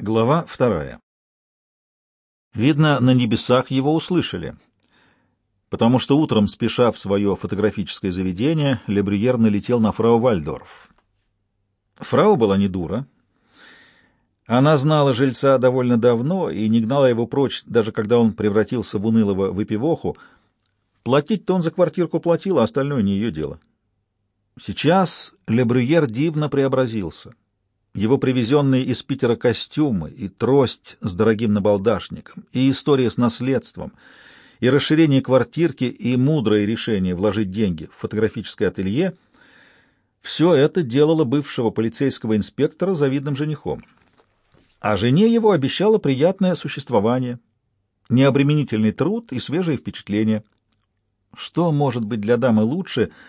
Глава вторая. Видно, на небесах его услышали, потому что утром, спеша в свое фотографическое заведение, Лебрюер налетел на фрау Вальдорф. Фрау была не дура. Она знала жильца довольно давно и не гнала его прочь, даже когда он превратился в унылого выпивоху. Платить-то он за квартирку платил, а остальное не ее дело. Сейчас Лебрюер дивно преобразился — его привезенные из Питера костюмы и трость с дорогим набалдашником, и история с наследством, и расширение квартирки, и мудрое решение вложить деньги в фотографическое ателье — все это делало бывшего полицейского инспектора завидным женихом. А жене его обещало приятное существование, необременительный труд и свежие впечатления. Что может быть для дамы лучше —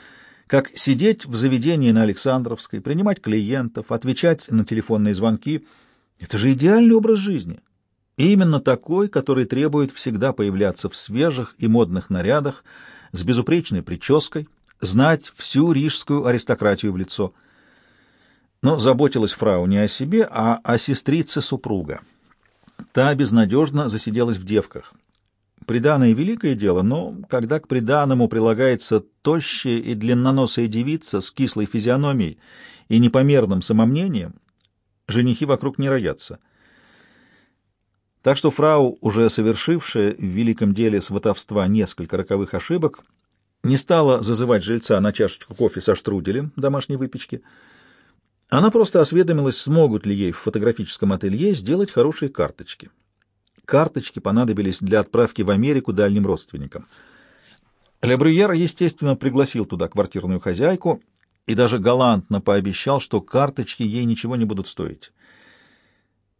как сидеть в заведении на Александровской, принимать клиентов, отвечать на телефонные звонки. Это же идеальный образ жизни. И именно такой, который требует всегда появляться в свежих и модных нарядах, с безупречной прической, знать всю рижскую аристократию в лицо. Но заботилась фрау не о себе, а о сестрице супруга. Та безнадежно засиделась в девках. Приданое — великое дело, но когда к приданому прилагается тощая и длинноносая девица с кислой физиономией и непомерным самомнением, женихи вокруг не роятся. Так что фрау, уже совершившая в великом деле сватовства несколько роковых ошибок, не стала зазывать жильца на чашечку кофе со штруделем домашней выпечки. Она просто осведомилась, смогут ли ей в фотографическом ателье сделать хорошие карточки. Карточки понадобились для отправки в Америку дальним родственникам. Лебрюер, естественно, пригласил туда квартирную хозяйку и даже галантно пообещал, что карточки ей ничего не будут стоить.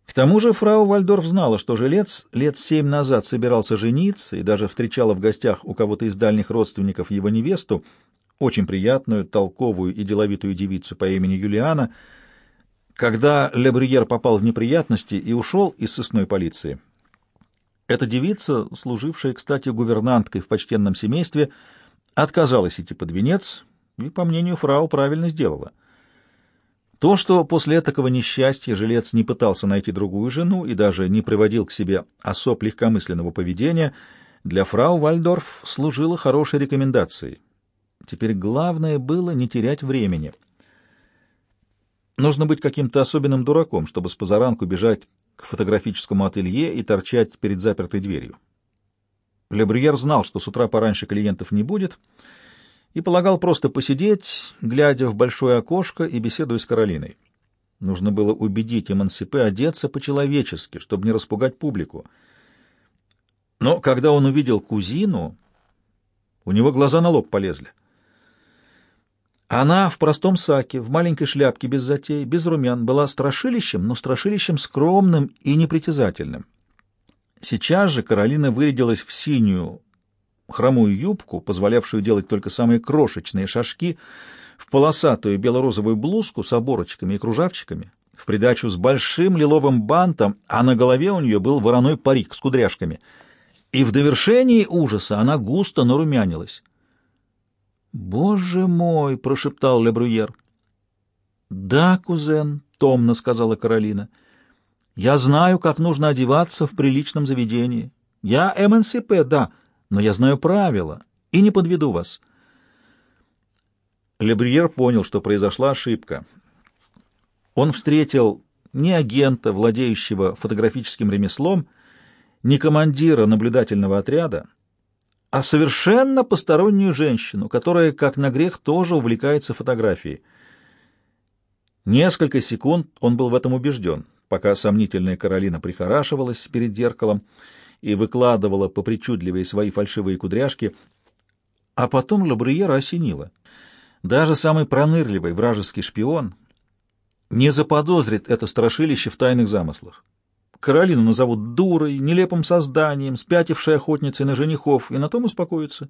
К тому же фрау Вальдорф знала, что жилец лет семь назад собирался жениться и даже встречала в гостях у кого-то из дальних родственников его невесту, очень приятную, толковую и деловитую девицу по имени Юлиана, когда Лебрюер попал в неприятности и ушел из сыскной полиции. Эта девица, служившая, кстати, гувернанткой в почтенном семействе, отказалась идти под венец и, по мнению фрау, правильно сделала. То, что после такого несчастья жилец не пытался найти другую жену и даже не приводил к себе особ легкомысленного поведения, для фрау Вальдорф служило хорошей рекомендацией. Теперь главное было не терять времени. Нужно быть каким-то особенным дураком, чтобы с позаранку бежать к фотографическому ателье и торчать перед запертой дверью. Лебрюер знал, что с утра пораньше клиентов не будет, и полагал просто посидеть, глядя в большое окошко и беседуя с Каролиной. Нужно было убедить Эмансипе одеться по-человечески, чтобы не распугать публику. Но когда он увидел кузину, у него глаза на лоб полезли. Она в простом саке, в маленькой шляпке без затей, без румян, была страшилищем, но страшилищем скромным и непритязательным. Сейчас же Каролина вырядилась в синюю хромую юбку, позволявшую делать только самые крошечные шажки, в полосатую бело-розовую блузку с оборочками и кружавчиками, в придачу с большим лиловым бантом, а на голове у нее был вороной парик с кудряшками. И в довершении ужаса она густо нарумянилась. «Боже мой!» — прошептал Лебрюер. «Да, кузен», — томно сказала Каролина. «Я знаю, как нужно одеваться в приличном заведении. Я МНСП, да, но я знаю правила и не подведу вас». Лебрюер понял, что произошла ошибка. Он встретил ни агента, владеющего фотографическим ремеслом, ни командира наблюдательного отряда, а совершенно постороннюю женщину, которая, как на грех, тоже увлекается фотографией. Несколько секунд он был в этом убежден, пока сомнительная Каролина прихорашивалась перед зеркалом и выкладывала по причудливые свои фальшивые кудряшки, а потом Лабриера осенило. Даже самый пронырливый вражеский шпион не заподозрит это страшилище в тайных замыслах. Каролину назовут дурой, нелепым созданием, спятившей охотницей на женихов, и на том успокоятся.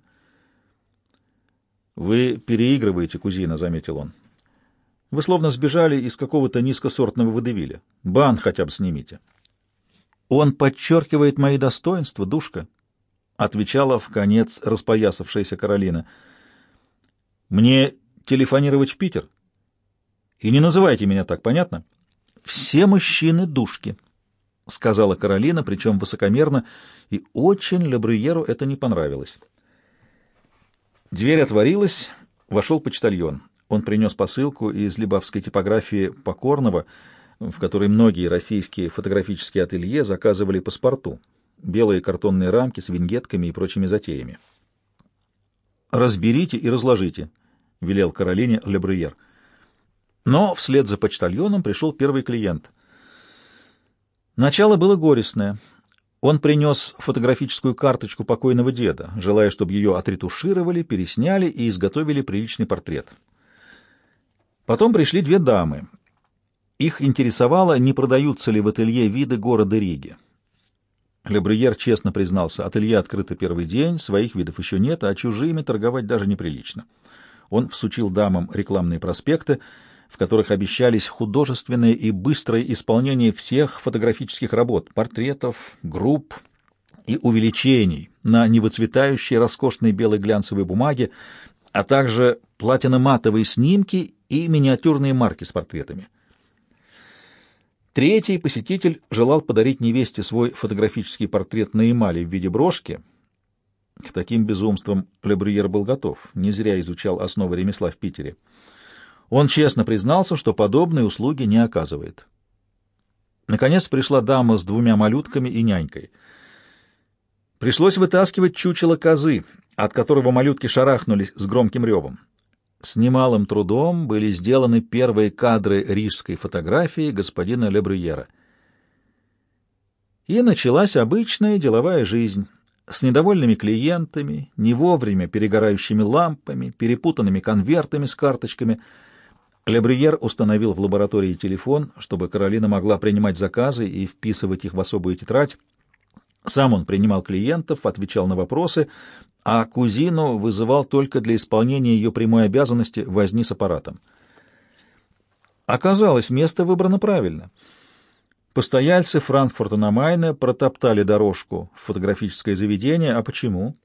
«Вы переигрываете, кузина», — заметил он. «Вы словно сбежали из какого-то низкосортного водевиля. Бан хотя бы снимите». «Он подчеркивает мои достоинства, душка», — отвечала в конец распоясавшаяся Каролина. «Мне телефонировать в Питер? И не называйте меня так, понятно? Все мужчины — душки». Сказала Каролина, причем высокомерно, и очень Лебрюеру это не понравилось. Дверь отворилась, вошел почтальон. Он принес посылку из либавской типографии Покорного, в которой многие российские фотографические ателье заказывали паспорту, белые картонные рамки с виньетками и прочими затеями. «Разберите и разложите», — велел Каролине Лебрюер. Но вслед за почтальоном пришел первый клиент. Начало было горестное. Он принес фотографическую карточку покойного деда, желая, чтобы ее отретушировали, пересняли и изготовили приличный портрет. Потом пришли две дамы. Их интересовало, не продаются ли в ателье виды города Риги. Лебрюер честно признался, ателье открыто первый день, своих видов еще нет, а чужими торговать даже неприлично. Он всучил дамам рекламные проспекты, в которых обещались художественное и быстрое исполнение всех фотографических работ, портретов, групп и увеличений на невыцветающей роскошной белой глянцевой бумаге, а также платино-матовые снимки и миниатюрные марки с портретами. Третий посетитель желал подарить невесте свой фотографический портрет на эмали в виде брошки. К таким безумствам Лебрюер был готов, не зря изучал основы ремесла в Питере. Он честно признался, что подобные услуги не оказывает. Наконец пришла дама с двумя малютками и нянькой. Пришлось вытаскивать чучело козы, от которого малютки шарахнулись с громким ревом. С немалым трудом были сделаны первые кадры рижской фотографии господина Лебрюера. И началась обычная деловая жизнь с недовольными клиентами, не вовремя перегорающими лампами, перепутанными конвертами с карточками — Лебрюер установил в лаборатории телефон, чтобы Каролина могла принимать заказы и вписывать их в особую тетрадь. Сам он принимал клиентов, отвечал на вопросы, а кузину вызывал только для исполнения ее прямой обязанности возни с аппаратом. Оказалось, место выбрано правильно. Постояльцы Франкфурта на Майне протоптали дорожку в фотографическое заведение. А почему?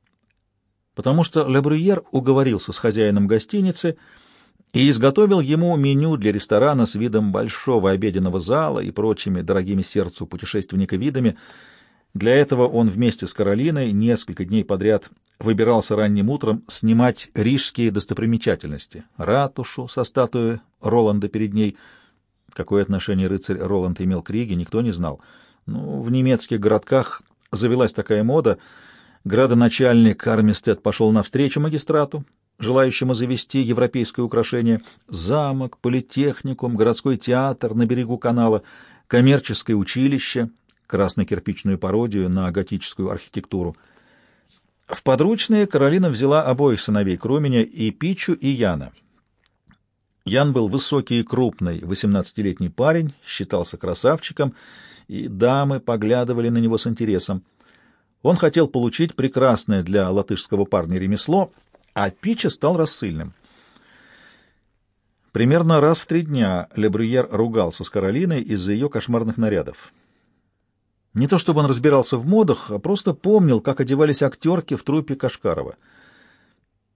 Потому что Лебрюер уговорился с хозяином гостиницы — и изготовил ему меню для ресторана с видом большого обеденного зала и прочими дорогими сердцу путешественника видами. Для этого он вместе с Каролиной несколько дней подряд выбирался ранним утром снимать рижские достопримечательности. Ратушу со статуей Роланда перед ней. Какое отношение рыцарь Роланд имел к Риге, никто не знал. Ну, в немецких городках завелась такая мода. Градоначальник Армистед пошел навстречу магистрату, желающему завести европейское украшение, замок, политехникум, городской театр на берегу канала, коммерческое училище, красно-кирпичную пародию на готическую архитектуру. В подручные Каролина взяла обоих сыновей Круменя, и Пичу, и Яна. Ян был высокий и крупный, 18-летний парень, считался красавчиком, и дамы поглядывали на него с интересом. Он хотел получить прекрасное для латышского парня ремесло — а Пича стал рассыльным. Примерно раз в три дня Лебрюер ругался с Каролиной из-за ее кошмарных нарядов. Не то чтобы он разбирался в модах, а просто помнил, как одевались актерки в трупе Кашкарова.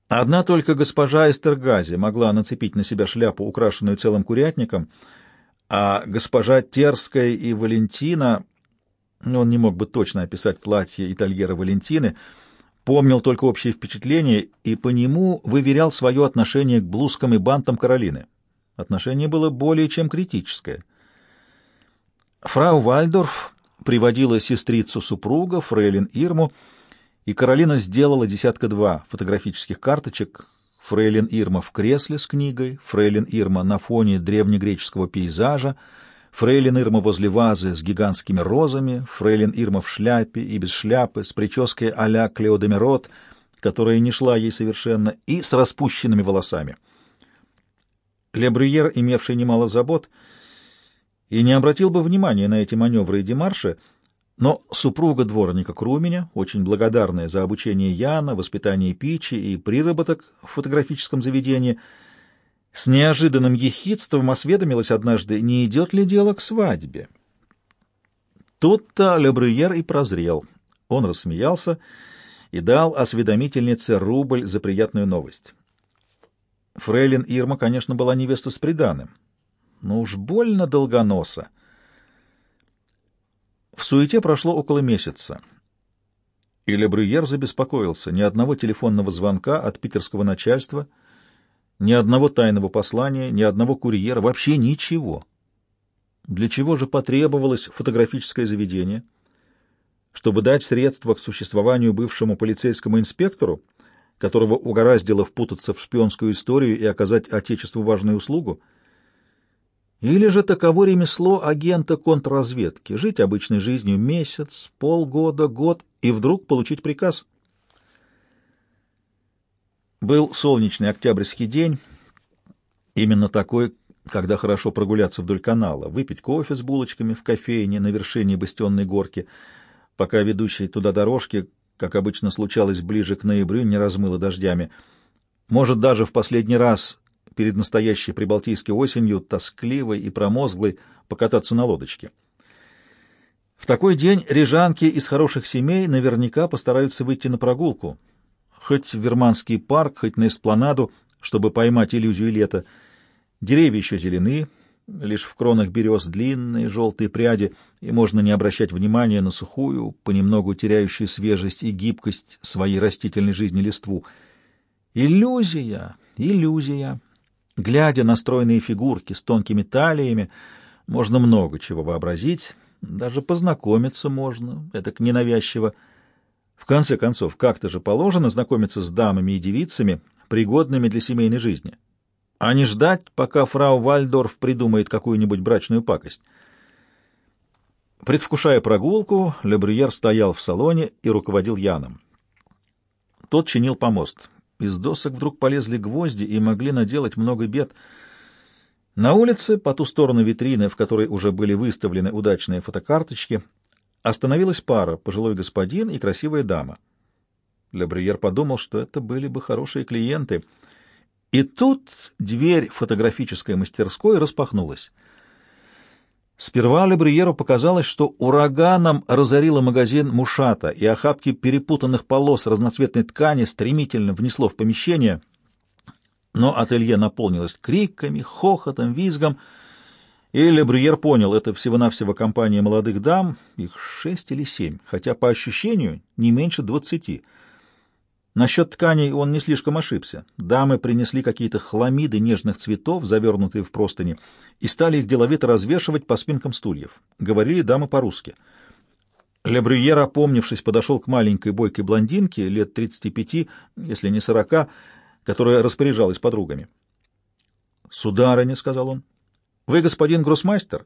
Одна только госпожа Эстергази могла нацепить на себя шляпу, украшенную целым курятником, а госпожа Терская и Валентина, он не мог бы точно описать платье итальера Валентины, — помнил только общее впечатление и по нему выверял свое отношение к блузкам и бантам Каролины. Отношение было более чем критическое. Фрау Вальдорф приводила сестрицу супруга, фрейлин Ирму, и Каролина сделала десятка-два фотографических карточек фрейлин Ирма в кресле с книгой, фрейлин Ирма на фоне древнегреческого пейзажа, Фрейлин Ирма возле вазы с гигантскими розами, фрейлин Ирма в шляпе и без шляпы, с прической а-ля Клеодемирот, которая не шла ей совершенно, и с распущенными волосами. Лебрюер, имевший немало забот, и не обратил бы внимания на эти маневры и демарши, но супруга дворника Круменя, очень благодарная за обучение Яна, воспитание Пичи и приработок в фотографическом заведении, — с неожиданным ехидством осведомилась однажды, не идет ли дело к свадьбе. Тут-то Лебрюер и прозрел. Он рассмеялся и дал осведомительнице рубль за приятную новость. Фрейлин Ирма, конечно, была невеста с приданым, но уж больно долгоноса. В суете прошло около месяца. И Лебрюер забеспокоился. Ни одного телефонного звонка от питерского начальства, ни одного тайного послания, ни одного курьера, вообще ничего. Для чего же потребовалось фотографическое заведение? Чтобы дать средства к существованию бывшему полицейскому инспектору, которого угораздило впутаться в шпионскую историю и оказать Отечеству важную услугу? Или же таково ремесло агента контрразведки — жить обычной жизнью месяц, полгода, год и вдруг получить приказ? Был солнечный октябрьский день, именно такой, когда хорошо прогуляться вдоль канала, выпить кофе с булочками в кофейне на вершине бастионной горки, пока ведущие туда дорожки, как обычно случалось ближе к ноябрю, не размыло дождями. Может, даже в последний раз перед настоящей прибалтийской осенью, тоскливой и промозглой, покататься на лодочке. В такой день рижанки из хороших семей наверняка постараются выйти на прогулку, хоть в Верманский парк, хоть на эспланаду, чтобы поймать иллюзию лета. Деревья еще зелены, лишь в кронах берез длинные желтые пряди, и можно не обращать внимания на сухую, понемногу теряющую свежесть и гибкость своей растительной жизни листву. Иллюзия, иллюзия. Глядя на стройные фигурки с тонкими талиями, можно много чего вообразить, даже познакомиться можно, это ненавязчиво. В конце концов, как-то же положено знакомиться с дамами и девицами, пригодными для семейной жизни, а не ждать, пока фрау Вальдорф придумает какую-нибудь брачную пакость. Предвкушая прогулку, Лебрюер стоял в салоне и руководил Яном. Тот чинил помост. Из досок вдруг полезли гвозди и могли наделать много бед. На улице, по ту сторону витрины, в которой уже были выставлены удачные фотокарточки, остановилась пара, пожилой господин и красивая дама. Лебриер подумал, что это были бы хорошие клиенты. И тут дверь фотографической мастерской распахнулась. Сперва Лебриеру показалось, что ураганом разорило магазин Мушата, и охапки перепутанных полос разноцветной ткани стремительно внесло в помещение. Но ателье наполнилось криками, хохотом, визгом, и Лебриер понял, это всего-навсего компания молодых дам, их шесть или семь, хотя по ощущению не меньше двадцати — Насчет тканей он не слишком ошибся. Дамы принесли какие-то хламиды нежных цветов, завернутые в простыни, и стали их деловито развешивать по спинкам стульев. Говорили дамы по-русски. Лебрюер, опомнившись, подошел к маленькой бойкой блондинке, лет 35, если не 40, которая распоряжалась подругами. «Сударыня», — сказал он, — «вы господин гроссмастер?»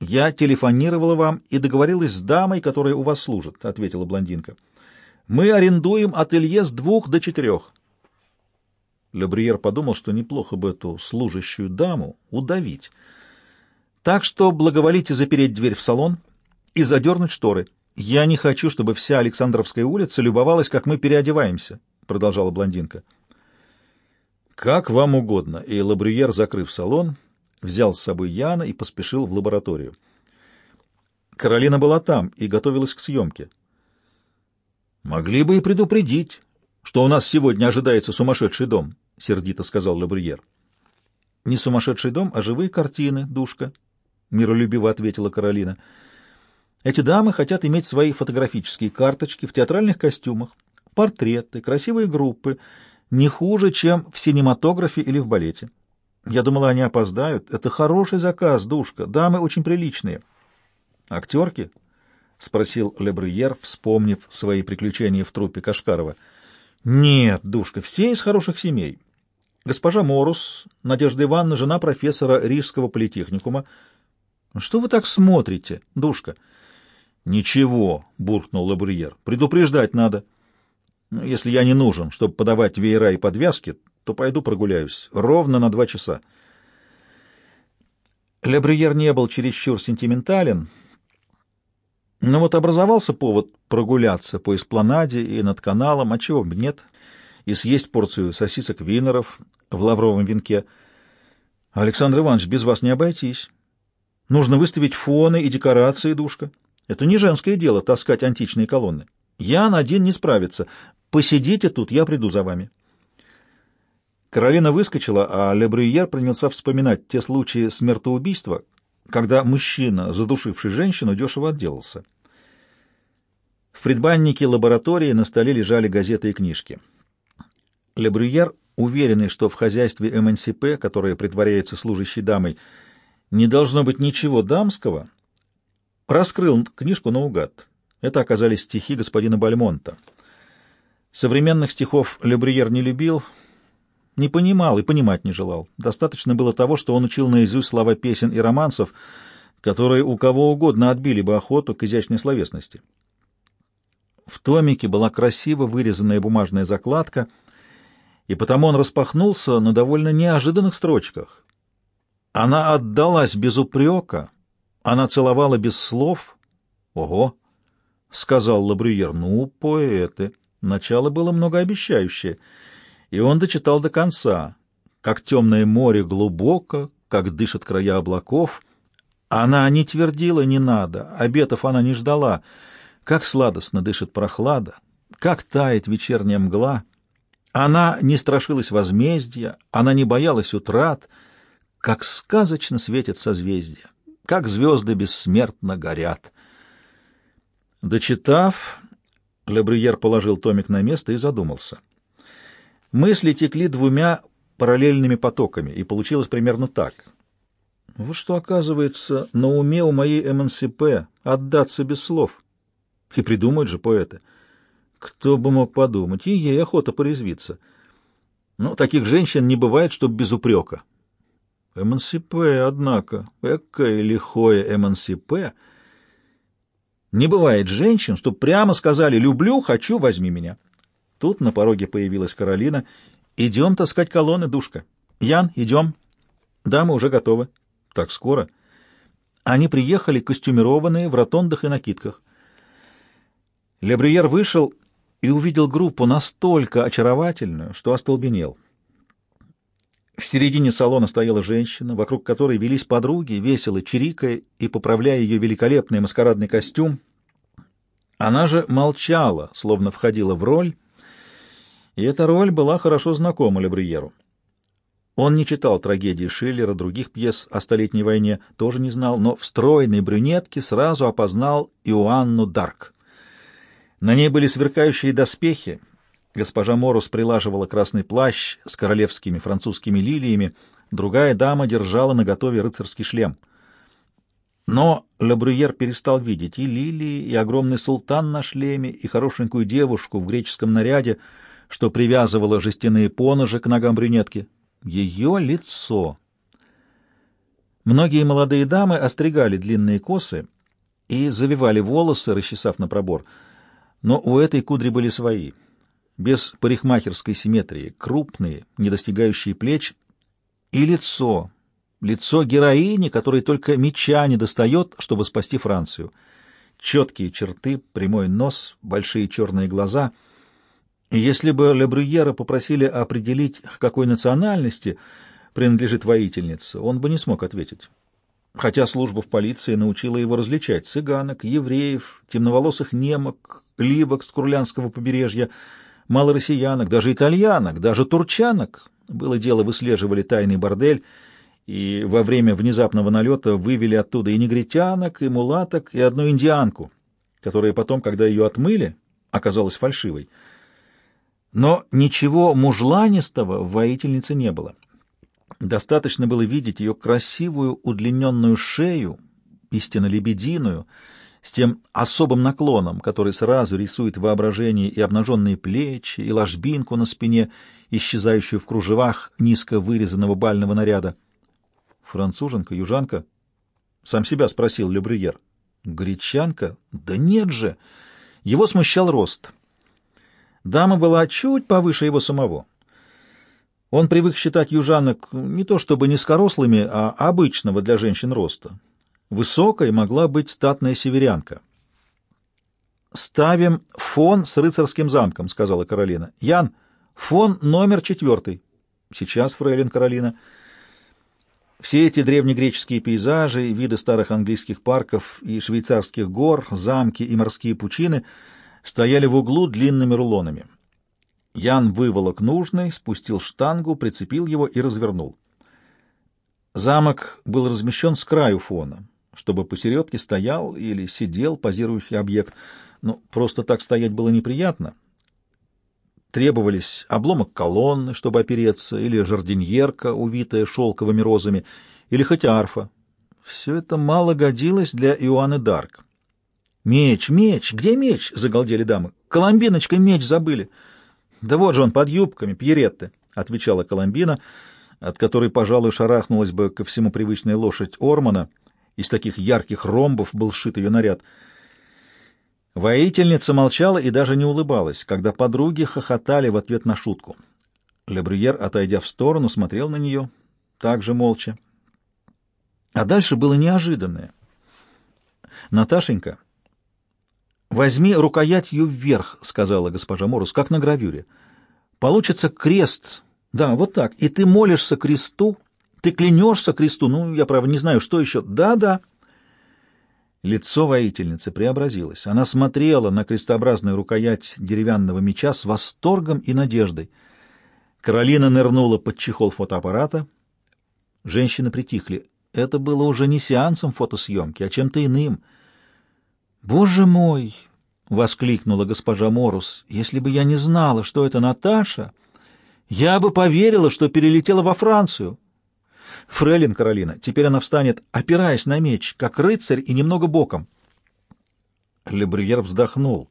«Я телефонировала вам и договорилась с дамой, которая у вас служит», — ответила блондинка. Мы арендуем ателье с двух до четырех. Лебриер подумал, что неплохо бы эту служащую даму удавить. Так что благоволите запереть дверь в салон и задернуть шторы. Я не хочу, чтобы вся Александровская улица любовалась, как мы переодеваемся, — продолжала блондинка. Как вам угодно. И Лабрюер, закрыв салон, взял с собой Яна и поспешил в лабораторию. Каролина была там и готовилась к съемке. Могли бы и предупредить, что у нас сегодня ожидается сумасшедший дом, — сердито сказал Лабрюер. — Не сумасшедший дом, а живые картины, душка, — миролюбиво ответила Каролина. — Эти дамы хотят иметь свои фотографические карточки в театральных костюмах, портреты, красивые группы, не хуже, чем в синематографе или в балете. Я думала, они опоздают. Это хороший заказ, душка. Дамы очень приличные. Актерки? — спросил Лебрюер, вспомнив свои приключения в труппе Кашкарова. — Нет, душка, все из хороших семей. Госпожа Морус, Надежда Ивановна, жена профессора Рижского политехникума. — Что вы так смотрите, душка? — Ничего, — буркнул Лебрюер, — предупреждать надо. Если я не нужен, чтобы подавать веера и подвязки, то пойду прогуляюсь ровно на два часа. Лебрюер не был чересчур сентиментален, — но вот образовался повод прогуляться по эспланаде и над каналом, а чего бы нет, и съесть порцию сосисок винеров в лавровом венке. Александр Иванович, без вас не обойтись. Нужно выставить фоны и декорации, душка. Это не женское дело — таскать античные колонны. Ян один не справится. Посидите тут, я приду за вами. Каролина выскочила, а Лебрюер принялся вспоминать те случаи смертоубийства, когда мужчина, задушивший женщину, дешево отделался. В предбаннике лаборатории на столе лежали газеты и книжки. Лебрюер, уверенный, что в хозяйстве МНСП, которое притворяется служащей дамой, не должно быть ничего дамского, раскрыл книжку наугад. Это оказались стихи господина Бальмонта. Современных стихов Лебрюер не любил, не понимал и понимать не желал. Достаточно было того, что он учил наизусть слова песен и романсов, которые у кого угодно отбили бы охоту к изящной словесности. В томике была красиво вырезанная бумажная закладка, и потому он распахнулся на довольно неожиданных строчках. Она отдалась без упрека, она целовала без слов. Ого! — сказал Лабрюер. — Ну, поэты. Начало было многообещающее — и он дочитал до конца. Как темное море глубоко, как дышат края облаков. Она не твердила «не надо», обетов она не ждала. Как сладостно дышит прохлада, как тает вечерняя мгла. Она не страшилась возмездия, она не боялась утрат, как сказочно светят созвездия, как звезды бессмертно горят. Дочитав, Лебрюер положил томик на место и задумался — Мысли текли двумя параллельными потоками, и получилось примерно так. Вот что, оказывается, на уме у моей МНСП отдаться без слов. И придумают же поэты. Кто бы мог подумать, и ей охота порезвиться. Но таких женщин не бывает, чтоб без упрека. МНСП, однако, экое лихое МНСП. Не бывает женщин, чтоб прямо сказали «люблю, хочу, возьми меня». Тут на пороге появилась Каролина. «Идем таскать колонны, душка. Ян, идем». «Да, мы уже готовы». «Так скоро?» Они приехали костюмированные в ротондах и накидках. Лебрюер вышел и увидел группу настолько очаровательную, что остолбенел. В середине салона стояла женщина, вокруг которой велись подруги, весело чирикая и поправляя ее великолепный маскарадный костюм. Она же молчала, словно входила в роль, и эта роль была хорошо знакома Лебриеру. Он не читал трагедии Шиллера, других пьес о Столетней войне, тоже не знал, но в стройной брюнетке сразу опознал Иоанну Дарк. На ней были сверкающие доспехи. Госпожа Морус прилаживала красный плащ с королевскими французскими лилиями, другая дама держала наготове рыцарский шлем. Но Лебрюер перестал видеть и лилии, и огромный султан на шлеме, и хорошенькую девушку в греческом наряде — что привязывало жестяные поножи к ногам брюнетки. Ее лицо. Многие молодые дамы остригали длинные косы и завивали волосы, расчесав на пробор. Но у этой кудри были свои, без парикмахерской симметрии, крупные, не достигающие плеч, и лицо, лицо героини, которой только меча не достает, чтобы спасти Францию. Четкие черты, прямой нос, большие черные глаза — если бы Лебрюера попросили определить, к какой национальности принадлежит воительница, он бы не смог ответить. Хотя служба в полиции научила его различать цыганок, евреев, темноволосых немок, ливок с Курлянского побережья, малороссиянок, даже итальянок, даже турчанок. Было дело, выслеживали тайный бордель, и во время внезапного налета вывели оттуда и негритянок, и мулаток, и одну индианку, которая потом, когда ее отмыли, оказалась фальшивой. Но ничего мужланистого в воительнице не было. Достаточно было видеть ее красивую удлиненную шею, истинно лебединую, с тем особым наклоном, который сразу рисует воображение и обнаженные плечи, и ложбинку на спине, исчезающую в кружевах низко вырезанного бального наряда. «Француженка, южанка?» — сам себя спросил Лебрюер. «Гречанка? Да нет же!» Его смущал рост — Дама была чуть повыше его самого. Он привык считать южанок не то чтобы низкорослыми, а обычного для женщин роста. Высокой могла быть статная северянка. «Ставим фон с рыцарским замком», — сказала Каролина. «Ян, фон номер четвертый». «Сейчас, фрейлин Каролина». Все эти древнегреческие пейзажи, виды старых английских парков и швейцарских гор, замки и морские пучины — стояли в углу длинными рулонами. Ян выволок нужный, спустил штангу, прицепил его и развернул. Замок был размещен с краю фона, чтобы посередке стоял или сидел позирующий объект. но просто так стоять было неприятно. Требовались обломок колонны, чтобы опереться, или жардиньерка, увитая шелковыми розами, или хоть арфа. Все это мало годилось для Иоанны Дарк. «Меч, меч! Где меч?» — загалдели дамы. «Коломбиночка, меч забыли!» «Да вот же он, под юбками, Пьеретты!» — отвечала Коломбина, от которой, пожалуй, шарахнулась бы ко всему привычная лошадь Ормана. Из таких ярких ромбов был сшит ее наряд. Воительница молчала и даже не улыбалась, когда подруги хохотали в ответ на шутку. Лебрюер, отойдя в сторону, смотрел на нее, также молча. А дальше было неожиданное. «Наташенька», «Возьми рукоятью вверх», — сказала госпожа Морус, — «как на гравюре. Получится крест. Да, вот так. И ты молишься кресту, ты клянешься кресту. Ну, я, правда, не знаю, что еще. Да-да». Лицо воительницы преобразилось. Она смотрела на крестообразную рукоять деревянного меча с восторгом и надеждой. Каролина нырнула под чехол фотоаппарата. Женщины притихли. Это было уже не сеансом фотосъемки, а чем-то иным — «Боже мой!» — воскликнула госпожа Морус. «Если бы я не знала, что это Наташа, я бы поверила, что перелетела во Францию». «Фрейлин Каролина, теперь она встанет, опираясь на меч, как рыцарь и немного боком». Лебрюер вздохнул.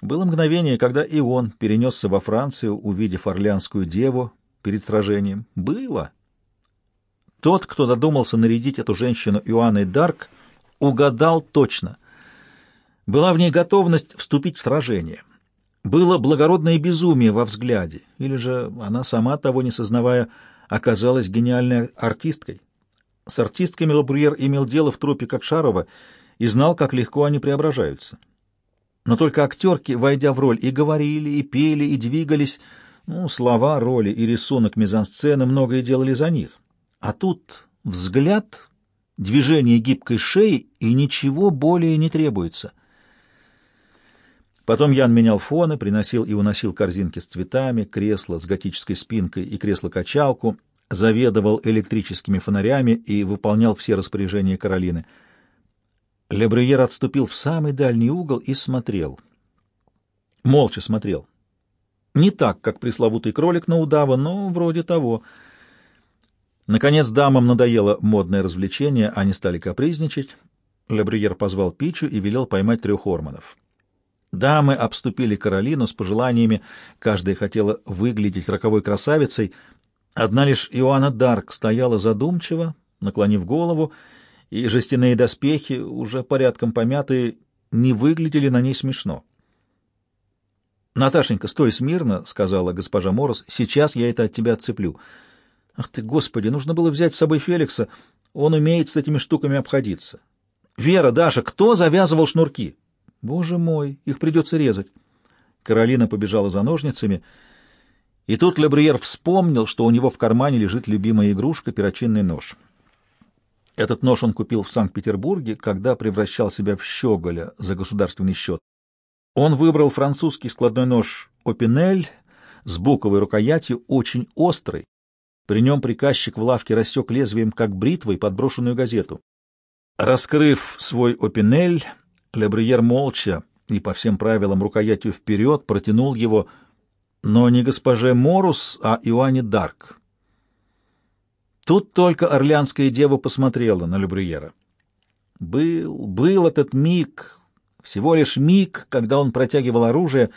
Было мгновение, когда и он перенесся во Францию, увидев Орлеанскую деву перед сражением. Было. Тот, кто додумался нарядить эту женщину Иоанной Дарк, угадал точно. Была в ней готовность вступить в сражение. Было благородное безумие во взгляде, или же она сама, того не сознавая, оказалась гениальной артисткой. С артистками Лабрюер имел дело в трупе Кокшарова и знал, как легко они преображаются. Но только актерки, войдя в роль, и говорили, и пели, и двигались, ну, слова, роли и рисунок мизансцены многое делали за них. А тут взгляд, движение гибкой шеи, и ничего более не требуется. Потом Ян менял фоны, приносил и уносил корзинки с цветами, кресло с готической спинкой и кресло-качалку, заведовал электрическими фонарями и выполнял все распоряжения Каролины. Лебрюер отступил в самый дальний угол и смотрел. Молча смотрел. Не так, как пресловутый кролик на удава, но вроде того. Наконец дамам надоело модное развлечение, они стали капризничать. Лебрюер позвал Пичу и велел поймать трех орманов. Дамы обступили Каролину с пожеланиями, каждая хотела выглядеть роковой красавицей. Одна лишь Иоанна Дарк стояла задумчиво, наклонив голову, и жестяные доспехи, уже порядком помятые, не выглядели на ней смешно. «Наташенька, стой смирно», — сказала госпожа Мороз, — «сейчас я это от тебя отцеплю». «Ах ты, Господи, нужно было взять с собой Феликса, он умеет с этими штуками обходиться». «Вера, Даша, кто завязывал шнурки?» Боже мой, их придется резать. Каролина побежала за ножницами, и тут Лебриер вспомнил, что у него в кармане лежит любимая игрушка — перочинный нож. Этот нож он купил в Санкт-Петербурге, когда превращал себя в щеголя за государственный счет. Он выбрал французский складной нож «Опинель» с буковой рукоятью, очень острый. При нем приказчик в лавке рассек лезвием, как бритвой, подброшенную газету. Раскрыв свой «Опинель», Лебриер молча и по всем правилам рукоятью вперед протянул его, но не госпоже Морус, а Иоанне Дарк. Тут только орлеанская дева посмотрела на Лебриера. Был, был этот миг, всего лишь миг, когда он протягивал оружие,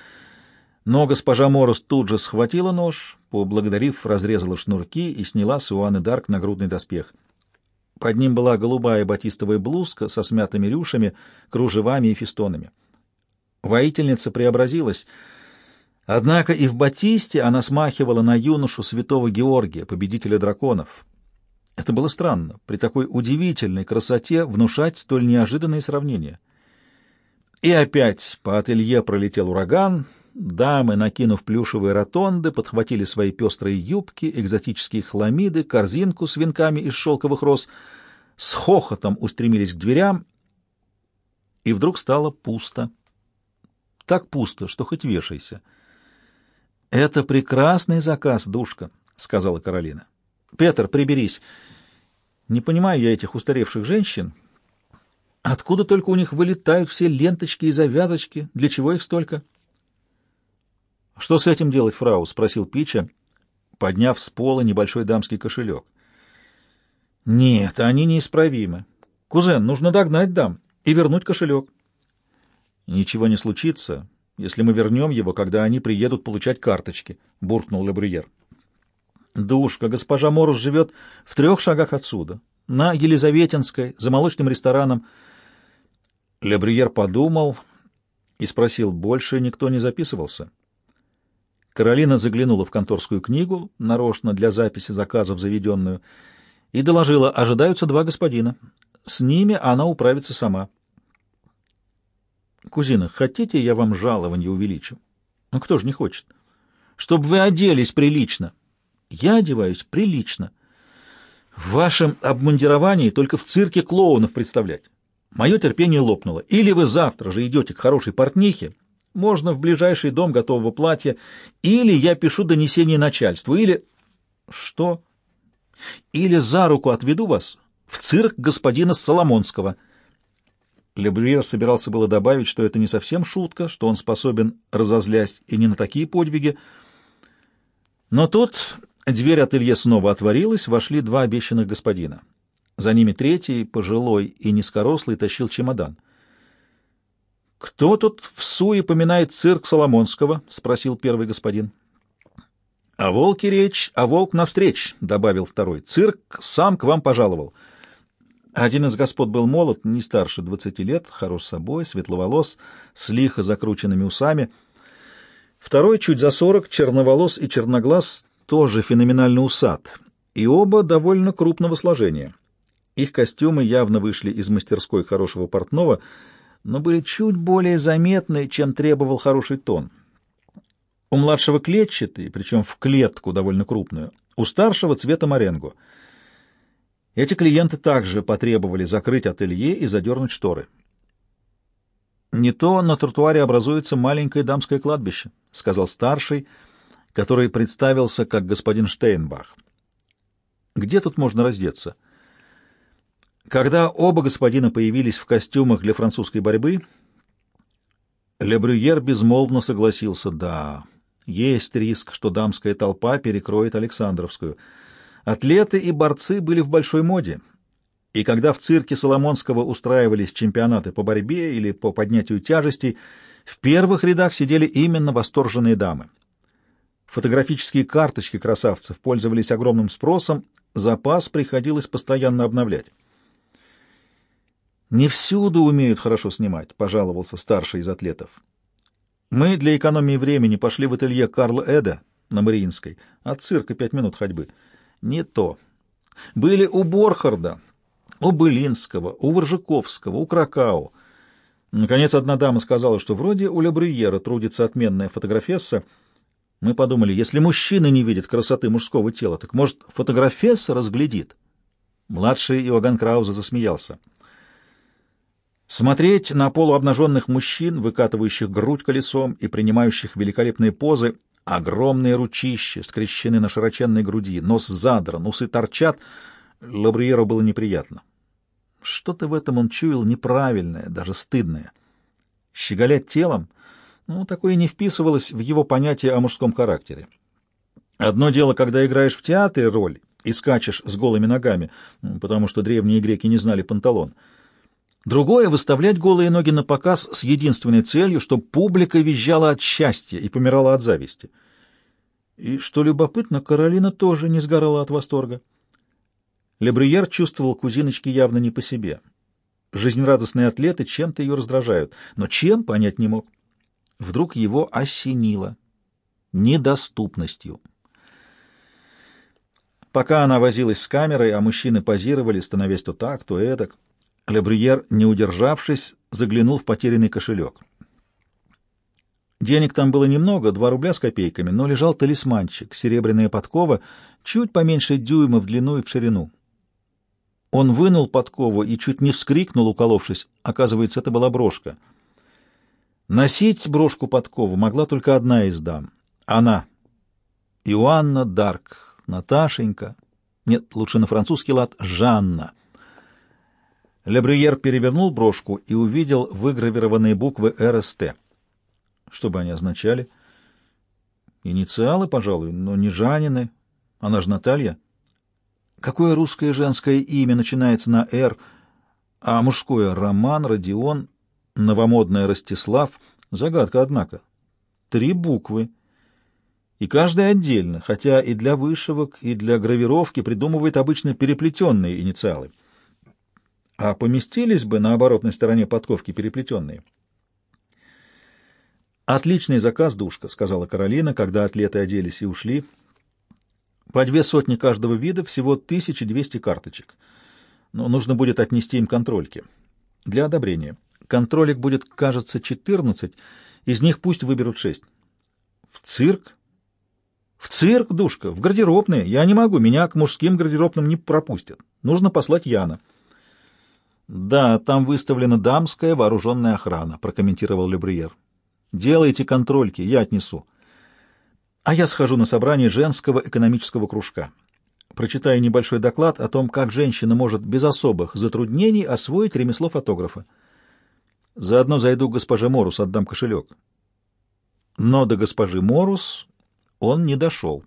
но госпожа Морус тут же схватила нож, поблагодарив, разрезала шнурки и сняла с Иоанны Дарк нагрудный доспех. Под ним была голубая батистовая блузка со смятыми рюшами, кружевами и фестонами. Воительница преобразилась. Однако и в батисте она смахивала на юношу святого Георгия, победителя драконов. Это было странно, при такой удивительной красоте внушать столь неожиданные сравнения. И опять по ателье пролетел ураган, дамы, накинув плюшевые ротонды, подхватили свои пестрые юбки, экзотические хламиды, корзинку с венками из шелковых роз, с хохотом устремились к дверям, и вдруг стало пусто. Так пусто, что хоть вешайся. — Это прекрасный заказ, душка, — сказала Каролина. — Петр, приберись. Не понимаю я этих устаревших женщин. Откуда только у них вылетают все ленточки и завязочки? Для чего их столько? — Что с этим делать, фрау? — спросил Пича, подняв с пола небольшой дамский кошелек. — Нет, они неисправимы. Кузен, нужно догнать дам и вернуть кошелек. — Ничего не случится, если мы вернем его, когда они приедут получать карточки, — буркнул Лебрюер. — Душка, госпожа Морус живет в трех шагах отсюда, на Елизаветинской, за молочным рестораном. Лебрюер подумал и спросил, больше никто не записывался. Каролина заглянула в конторскую книгу, нарочно для записи заказов заведенную, и доложила, ожидаются два господина. С ними она управится сама. Кузина, хотите, я вам жалование увеличу? Ну, кто же не хочет? Чтобы вы оделись прилично. Я одеваюсь прилично. В вашем обмундировании только в цирке клоунов представлять. Мое терпение лопнуло. Или вы завтра же идете к хорошей портнихе, можно в ближайший дом готового платья, или я пишу донесение начальству, или... Что? Или за руку отведу вас в цирк господина Соломонского. Лебриер собирался было добавить, что это не совсем шутка, что он способен разозлясь и не на такие подвиги. Но тут дверь ателье снова отворилась, вошли два обещанных господина. За ними третий, пожилой и низкорослый, тащил чемодан. «Кто тут в суе поминает цирк Соломонского?» — спросил первый господин. «О волке речь, а волк навстреч», — добавил второй. «Цирк сам к вам пожаловал». Один из господ был молод, не старше двадцати лет, хорош собой, светловолос, с лихо закрученными усами. Второй, чуть за сорок, черноволос и черноглаз, тоже феноменально усат, и оба довольно крупного сложения. Их костюмы явно вышли из мастерской хорошего портного, но были чуть более заметны, чем требовал хороший тон. У младшего клетчатый, причем в клетку довольно крупную, у старшего цвета моренго. Эти клиенты также потребовали закрыть ателье и задернуть шторы. «Не то на тротуаре образуется маленькое дамское кладбище», — сказал старший, который представился как господин Штейнбах. «Где тут можно раздеться?» Когда оба господина появились в костюмах для французской борьбы, Лебрюер безмолвно согласился. Да, есть риск, что дамская толпа перекроет Александровскую. Атлеты и борцы были в большой моде. И когда в цирке Соломонского устраивались чемпионаты по борьбе или по поднятию тяжестей, в первых рядах сидели именно восторженные дамы. Фотографические карточки красавцев пользовались огромным спросом, запас приходилось постоянно обновлять. «Не всюду умеют хорошо снимать», — пожаловался старший из атлетов. «Мы для экономии времени пошли в ателье Карла Эда на Мариинской, от цирка пять минут ходьбы. Не то. Были у Борхарда, у Былинского, у Воржаковского, у Кракау. Наконец, одна дама сказала, что вроде у Лебрюера трудится отменная фотографесса. Мы подумали, если мужчина не видит красоты мужского тела, так, может, фотографесса разглядит?» Младший Иоганн Крауза засмеялся. Смотреть на полуобнаженных мужчин, выкатывающих грудь колесом и принимающих великолепные позы, огромные ручища скрещены на широченной груди, нос задран, усы торчат, Лабриеру было неприятно. Что-то в этом он чуял неправильное, даже стыдное. Щеголять телом, ну, такое не вписывалось в его понятие о мужском характере. Одно дело, когда играешь в театре роль и скачешь с голыми ногами, потому что древние греки не знали панталон — Другое — выставлять голые ноги на показ с единственной целью, чтобы публика визжала от счастья и помирала от зависти. И, что любопытно, Каролина тоже не сгорала от восторга. Лебрюер чувствовал кузиночки явно не по себе. Жизнерадостные атлеты чем-то ее раздражают, но чем, понять не мог. Вдруг его осенило недоступностью. Пока она возилась с камерой, а мужчины позировали, становясь то так, то эдак, Лебрюер, не удержавшись, заглянул в потерянный кошелек. Денег там было немного, два рубля с копейками, но лежал талисманчик, серебряная подкова, чуть поменьше дюйма в длину и в ширину. Он вынул подкову и чуть не вскрикнул, уколовшись. Оказывается, это была брошка. Носить брошку-подкову могла только одна из дам. Она. Иоанна Дарк. Наташенька. Нет, лучше на французский лад. Жанна. Лебрюер перевернул брошку и увидел выгравированные буквы РСТ. Что бы они означали? Инициалы, пожалуй, но не Жанины. Она же Наталья. Какое русское женское имя начинается на «Р», а мужское — Роман, Родион, новомодное Ростислав? Загадка, однако. Три буквы. И каждая отдельно, хотя и для вышивок, и для гравировки придумывает обычно переплетенные инициалы. А поместились бы на оборотной стороне подковки переплетенные. «Отличный заказ, душка», — сказала Каролина, когда атлеты оделись и ушли. По две сотни каждого вида, всего 1200 карточек. Но нужно будет отнести им контрольки. Для одобрения. Контролек будет, кажется, 14, из них пусть выберут 6. В цирк? В цирк, душка, в гардеробные. Я не могу, меня к мужским гардеробным не пропустят. Нужно послать Яна. Да, там выставлена дамская вооруженная охрана, прокомментировал Лебриер. Делайте контрольки, я отнесу а я схожу на собрание женского экономического кружка. Прочитаю небольшой доклад о том, как женщина может без особых затруднений освоить ремесло фотографа. Заодно зайду к госпоже Морус, отдам кошелек. Но до госпожи Морус он не дошел.